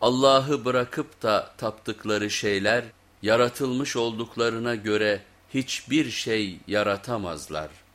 Allah'ı bırakıp da taptıkları şeyler yaratılmış olduklarına göre hiçbir şey yaratamazlar.''